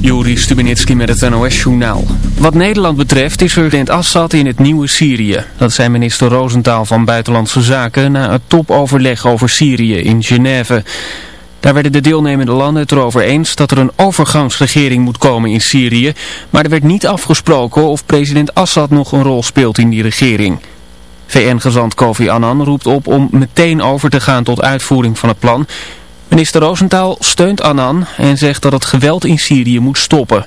Juri Stubenitski met het NOS-journaal. Wat Nederland betreft is president Assad in het nieuwe Syrië. Dat zei minister Roosentaal van Buitenlandse Zaken na het topoverleg over Syrië in Genève. Daar werden de deelnemende landen het erover eens dat er een overgangsregering moet komen in Syrië. Maar er werd niet afgesproken of president Assad nog een rol speelt in die regering. VN-gezant Kofi Annan roept op om meteen over te gaan tot uitvoering van het plan... Minister Roosentaal steunt Annan en zegt dat het geweld in Syrië moet stoppen.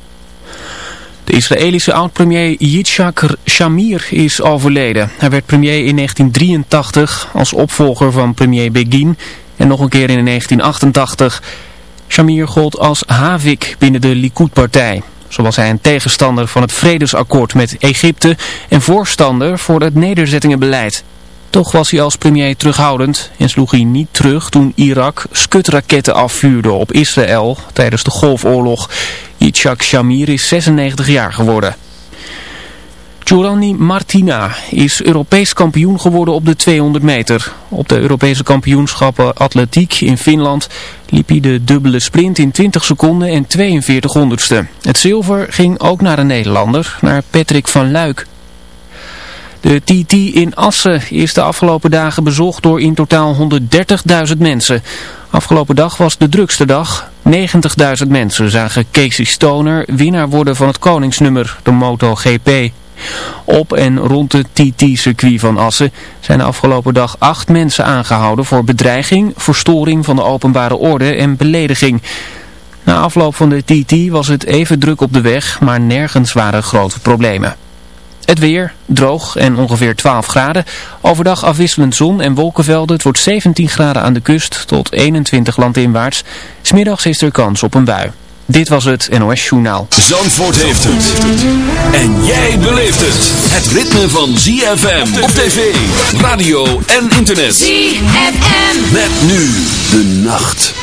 De Israëlische oud-premier Yitzhak Shamir is overleden. Hij werd premier in 1983 als opvolger van premier Begin en nog een keer in 1988. Shamir gold als havik binnen de Likud-partij. Zo was hij een tegenstander van het vredesakkoord met Egypte en voorstander voor het nederzettingenbeleid. Toch was hij als premier terughoudend en sloeg hij niet terug toen Irak skutraketten afvuurde op Israël tijdens de Golfoorlog. Yitzhak Shamir is 96 jaar geworden. Giovanni Martina is Europees kampioen geworden op de 200 meter. Op de Europese kampioenschappen atletiek in Finland liep hij de dubbele sprint in 20 seconden en 42 honderdste. Het zilver ging ook naar een Nederlander, naar Patrick van Luik. De TT in Assen is de afgelopen dagen bezocht door in totaal 130.000 mensen. Afgelopen dag was de drukste dag. 90.000 mensen zagen Casey Stoner winnaar worden van het koningsnummer, de MotoGP. Op en rond het TT-circuit van Assen zijn de afgelopen dag acht mensen aangehouden voor bedreiging, verstoring van de openbare orde en belediging. Na afloop van de TT was het even druk op de weg, maar nergens waren grote problemen. Het weer, droog en ongeveer 12 graden. Overdag afwisselend zon en wolkenvelden. Het wordt 17 graden aan de kust tot 21 landinwaarts. Smiddags is er kans op een bui. Dit was het NOS Journaal. Zandvoort heeft het. En jij beleeft het. Het ritme van ZFM op tv, radio en internet. ZFM. Met nu de nacht.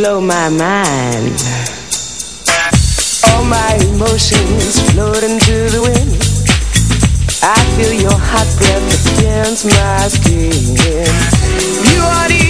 blow my mind. All my emotions floating to the wind. I feel your hot breath against my skin. You are the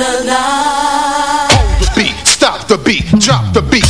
the beat, stop the beat, drop the beat.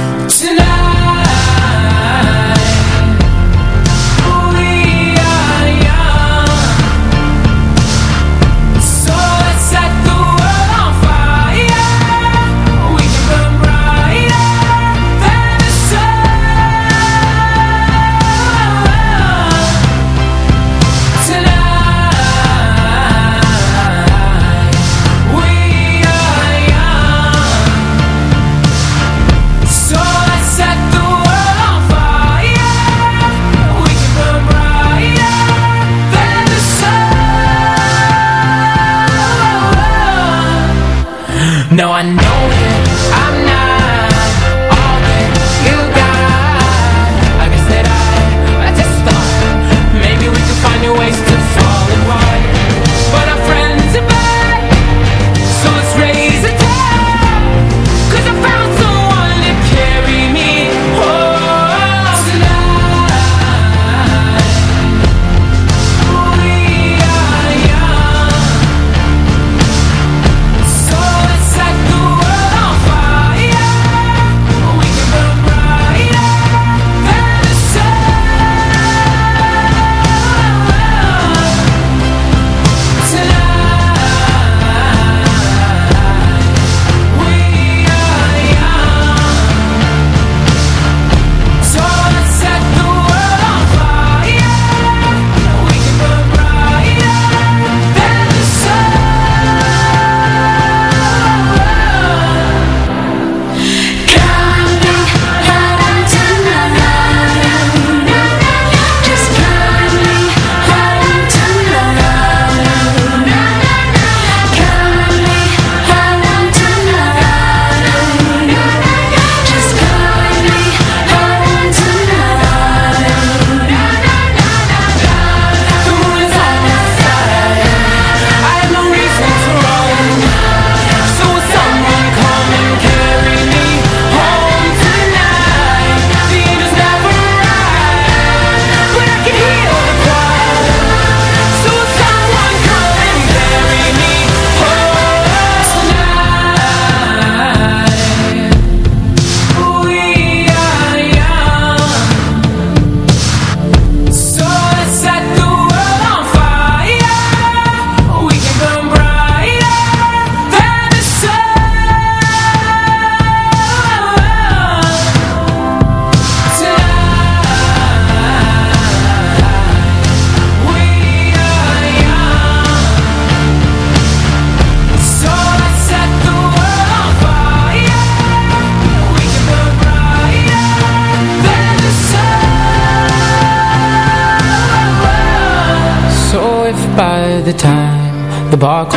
No, I know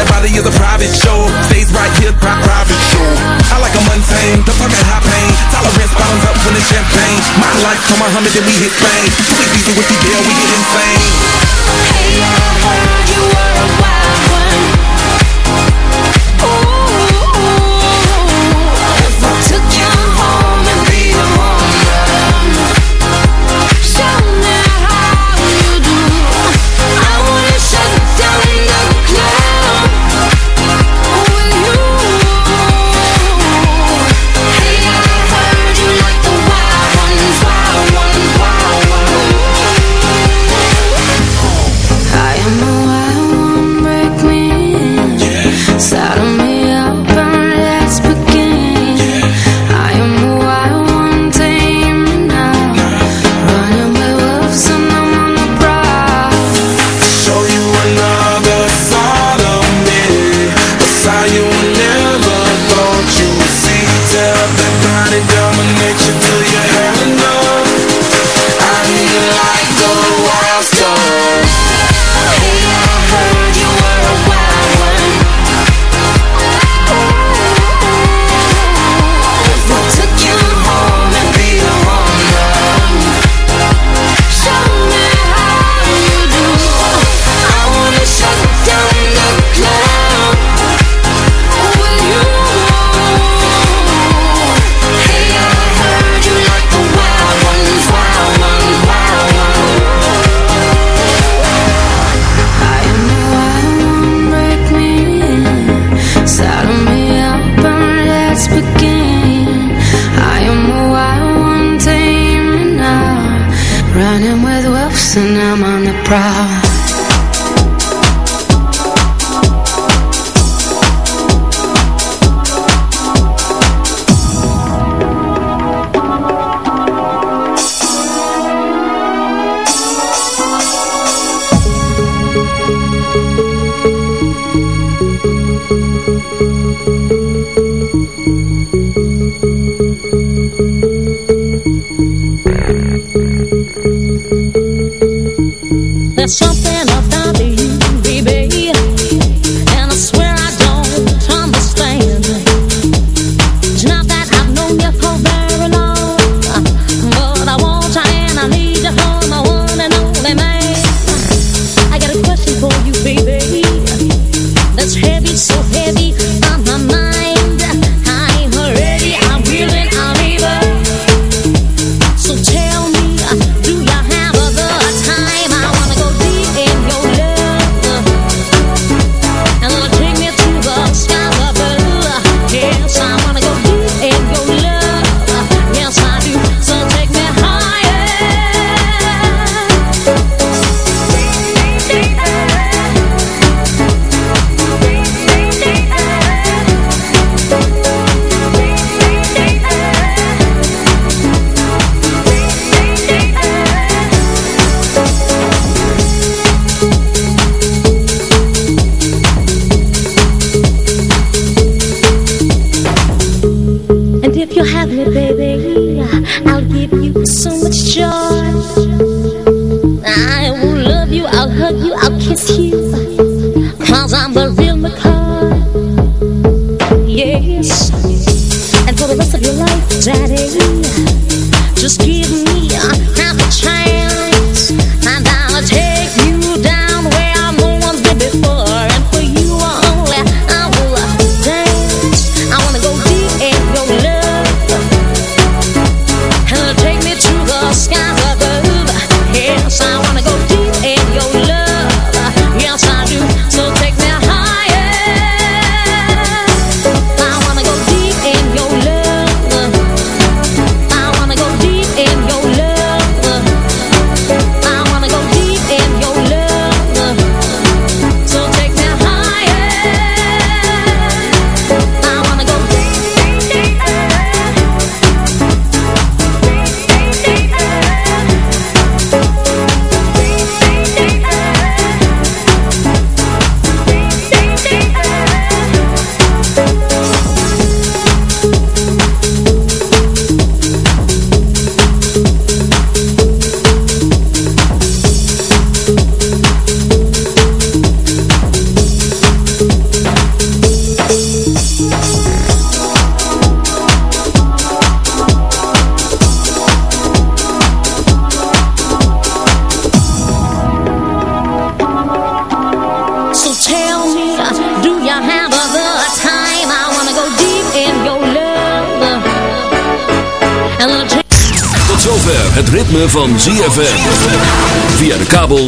That body is a private show. Stays right here, private show. I like a mundane, the fucking high pain. Tolerance bottoms up when it's champagne. My life, come on, Muhammad, then we hit fame. Too easy with the girl, we get insane. Hey, I heard you were a and I'm on the prowl.